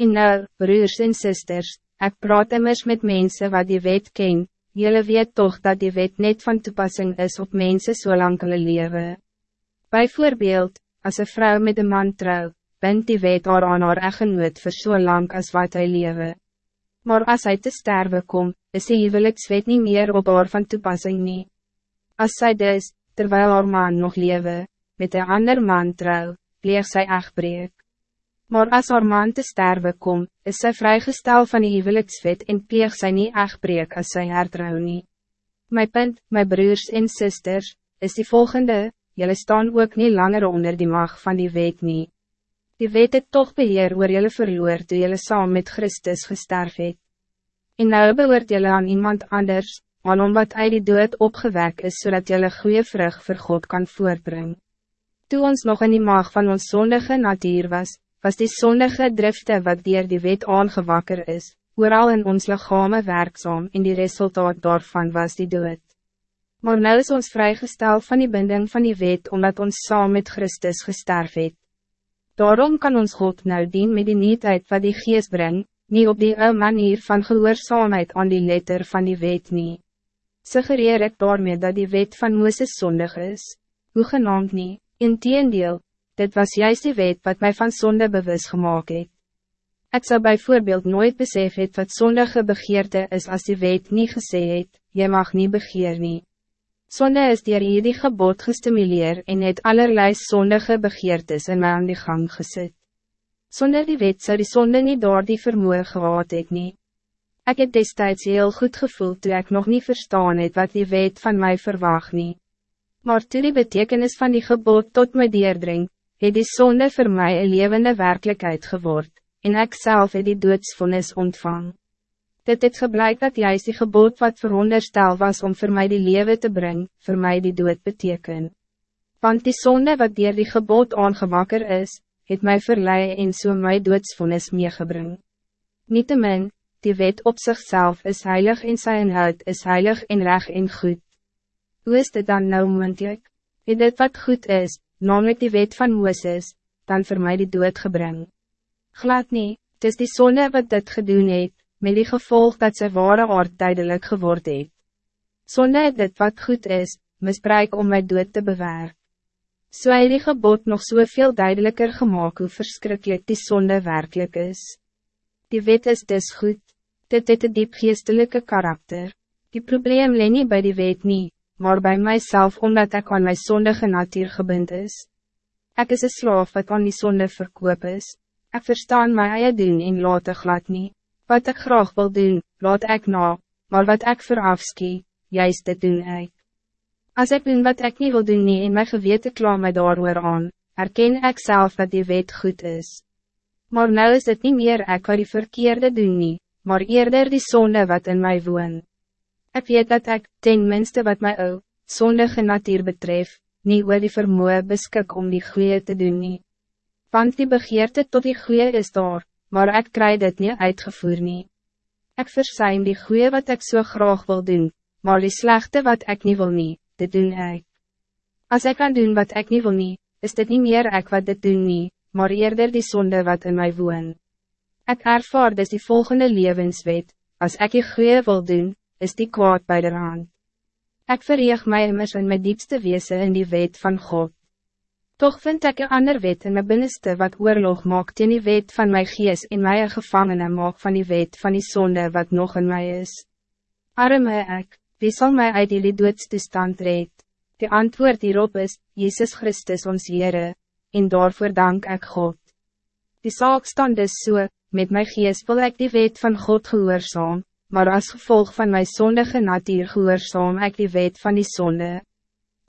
En nou, broers en zusters, ik praat immers met mensen wat die wet ken, jullie weet toch dat die wet net van toepassing is op mensen zolang so hulle lewe. Bijvoorbeeld, als een vrouw met een man trouw, bent die wet haar aan haar echtgenoot voor so lang als wat hij lewe. Maar als hij te sterven komt, is die huwelikswet niet meer op haar van toepassing nie. Als zij dus, terwijl haar man nog lewe, met een ander man trouw, pleeg sy echtbreek. Maar als haar man te sterven komt, is zij vrijgesteld van die huwelikswet en pleeg sy nie echtbreek as sy hertrouw nie. My punt, my broers en sisters, is die volgende, jullie staan ook niet langer onder die macht van die wet nie. Die wet het toch beheer oor jullie verloor toe jullie saam met Christus gesterf het. En nou behoort jullie aan iemand anders, aan omdat hij die dood opgewek is zodat jullie goede vrug voor God kan voortbrengen. Toen ons nog in die macht van ons zondige natuur was, was die zondige drifte wat dier die wet aangewakker is, vooral in ons lichame werkzaam en die resultaat daarvan was die dood. Maar nou is ons vrijgesteld van die binding van die wet omdat ons saam met Christus gesterf het. Daarom kan ons God nou dien met die nietheid wat die geest brengt, niet op die ou manier van gehoorzaamheid aan die letter van die wet nie. Suggereer ek daarmee dat die wet van Mooses zondig is? Hoe genaamd nie, in teendeel, dit was juist die wet wat mij van zonde bewust gemaakt het. Ik zou bijvoorbeeld nooit besef het wat zondige begeerte is als die wet niet gesê het, jy mag niet begeer nie. Zonde is dier hierdie gebod gestimuleer en het allerlei zondige begeertes in my aan die gang gezet. Zonder die wet zou die zonde niet door die vermoe gehad het nie. Ek het destijds heel goed gevoeld toen ik nog niet verstaan het wat die wet van mij verwacht nie. Maar toe die betekenis van die gebod tot my deerdring, het die sonde voor mij een levende werkelijkheid geword, en ik zelf het die doodsvonnis ontvang. Dit het gebleik dat juist die gebod wat veronderstel was om voor mij die leven te brengen, voor mij die dood beteken. Want die sonde wat dier die gebod aangewakker is, het mij verlei en so my doodsvonnis meegebring. Niettemin, die wet op zichzelf is heilig en sy inhoud is heilig en reg en goed. Hoe is dit dan nou moendlik? Het dit wat goed is, namelijk die wet van Mooses, dan voor mij die dood gebring. Glad nie, het is die zonde wat dit gedoen het, met die gevolg dat sy ware aard duidelijk geword het. Sonde het dit wat goed is, misbruik om my dood te bewerk. So hy die gebod nog soveel duidelijker gemaakt hoe verschrikkelijk die zonde werkelijk is. Die wet is dus goed, dit het een diep geestelijke karakter. Die probleem leen nie by die wet nie, maar bij mijzelf omdat ik aan mijn zondige natuur gebind is. Ik is een slaaf wat aan die zonde verkoop is. Ik verstaan my eie doen en laat ek glad nie. Wat ik graag wil doen, laat ik na, maar wat ik verafskie, juist dit doen ik. Als ik doen wat ik niet wil doen nie en my gewete kla my daar aan, herken ik zelf dat die wet goed is. Maar nou is het niet meer ik wat die verkeerde doen nie, maar eerder die zonde wat in mij woont. Ik weet dat ik, ten minste wat mij ou, zondige natuur betreft, niet oor die vermoe beskik om die goeie te doen nie. Want die begeerte tot die goeie is daar, maar ik krijg dit niet uitgevoerd nie. Ik versuim die goeie wat ik zo so graag wil doen, maar die slechte wat ik niet wil nie, dit doen ik. Als ik kan doen wat ik niet wil nie, is dit niet meer ik wat dit doen nie, maar eerder die zonde wat in mij woon. Ik ervaar dus die volgende levenswet, als ik die goeie wil doen, is die kwaad bij de hand. Ik verreeg mij immers in mijn diepste wezen in die wet van God. Toch vind ik een ander wet in mijn binnenste wat oorlog maakt in die wet van mijn geest in mij een gevangene maak van die wet van die zonde wat nog in mij is. Arme ik, wie zal mij uit die doodstoestand red? De antwoord hierop is, Jezus Christus ons Heere, en daarvoor dank ik God. Die zaak stand is so, met mijn geest wil ik die wet van God gehoorzaam, maar als gevolg van mijn zondige natuur gehoorzaam ik die wet van die zonde.